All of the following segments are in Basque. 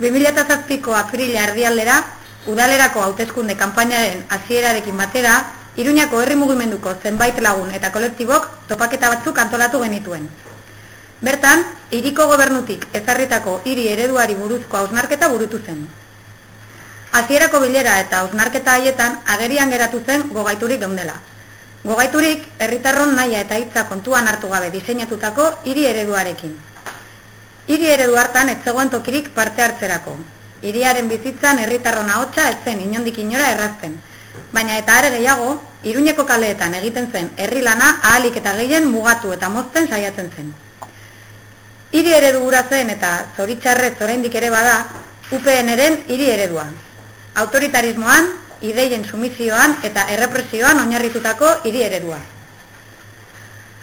2007ko aprila erdialdera, udalerako hauteskunde kanpainaren hasierarekin batera, Iruñako herri mugimenduko zenbait lagun eta kolektibok topaketa batzuk antolatu genituen. Bertan, hiriko gobernutik ezarritako hiri ereduari buruzko hausnarketa burutu zen. Hasierako bilera eta hausnarketa haietan agerian geratu zen gogaiturik geundela. Gogaiturik herritarron naia eta hitza kontuan hartu gabe diseinatutako hiri ereduarekin. Hiri eredu hartan ez zegoen tokirik parte hartzerako. Hiriaren bizitzan herritarron ahotsa ez zen inondik inora errazten baina eta are gehiago, iruñeko kaleetan egiten zen herri lana ahalik eta gehien mugatu eta mozten saiatzen zen. Hiri eredu gura zen eta zoritxarrez oraindik ere bada, UPN-eren hiri eredua. Autoritarismoan, ideien sumizioan eta errepresioan oinarritutako hiri eredua.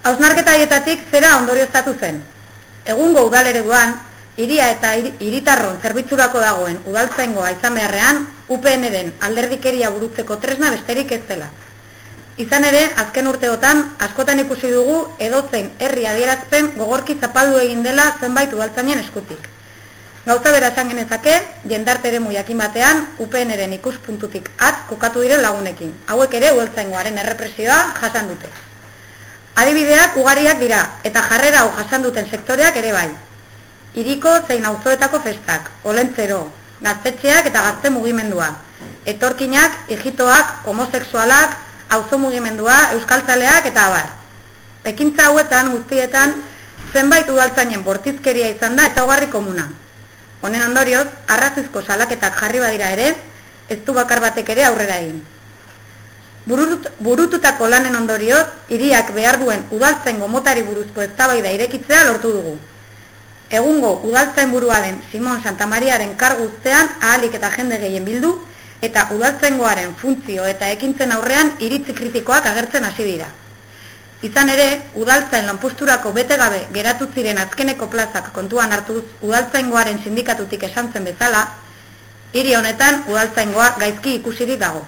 Hausnarketa haietatik zera ondorioztatu zen. Egungo udalereduan, Iria eta iritarron zerbitzurako dagoen udaltzaingoa izan beharrean, UPN den alderdikeria burutzeko tresna besterik ez dela. Izan ere, azken urteotan, askotan ikusi dugu edozein herri adierazpen gogorki zapaldu egin dela zenbait udaltzainen eskutik. Gauza bera esan genezake, jendarte ere muiakin batean, UPN eren ikuspuntutik at kokatu diren lagunekin. Hauek ere udaltzaingoaren errepresioa jasan dute. Adibideak ugariak dira, eta jarrera hau jasan duten sektoreak ere bai. Iriko zein auzoetako festak, olentzero, gaztetxeak eta gazte mugimendua. Etorkinak, egitoak, homosexualak, auzo mugimendua, euskaltzaleak eta abar. Ekintza hauetan guztietan zenbait udaltzainen bortizkeria izan da eta hogarri komuna. Honen ondorioz, arrazizko salaketak jarri badira ere, ez du bakar batek ere aurrera egin. Burut, burututako lanen ondorioz, hiriak behar duen udaltzen gomotari buruzko eztabaida irekitzea lortu dugu egungo udaltzain burua den Simon Santamariaren karguztean ahalik eta jende gehien bildu, eta udaltzaingoaren funtzio eta ekintzen aurrean iritzi kritikoak agertzen hasi dira. Izan ere, udaltzain lanpusturako bete gabe geratu ziren azkeneko plazak kontuan hartuz udaltzaingoaren sindikatutik esan zen bezala, hiri honetan udaltzaingoa gaizki ikusirik dago.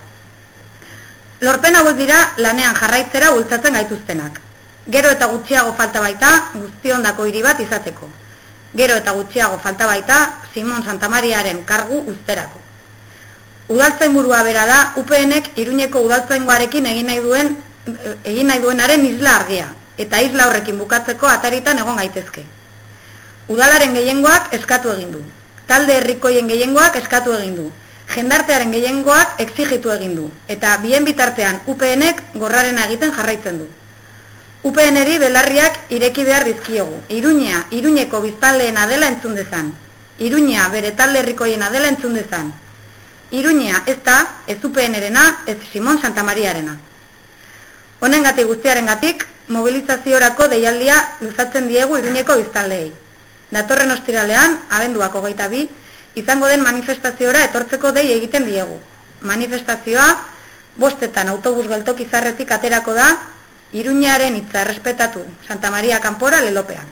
Lorpen hauek dira lanean jarraitzera bultzatzen gaituztenak. Gero eta gutxiago falta baita guztiondako hiri bat izateko gero eta gutxiago falta baita Simon Santamariaren kargu uzterako. Udaltzen burua bera da UPNek Iruñeko udaltzaingoarekin egin nahi duen egin nahi duenaren isla argia eta isla horrekin bukatzeko ataritan egon gaitezke. Udalaren gehiengoak eskatu egin du. Talde herrikoien gehiengoak eskatu egin du. Jendartearen gehiengoak exigitu egin du eta bien bitartean UPNek gorraren egiten jarraitzen du. UPNeri belarriak ireki behar dizkiogu. Iruña, Iruñeko bizpaleen adela entzun dezan. Iruña, bere talde herrikoien adela entzun dezan. Iruña, ez da, ez UPNerena, ez Simon Santamariarena. Honen gati guztiaren gatik, mobilizaziorako deialdia luzatzen diegu Iruñeko biztaldeei. Datorren ostiralean, abenduako gaita bi, izango den manifestaziora etortzeko dei egiten diegu. Manifestazioa, bostetan autobus galtok izarretik aterako da, Iruñaren hitza respetatu, Santa Maria Kanpora lelopean.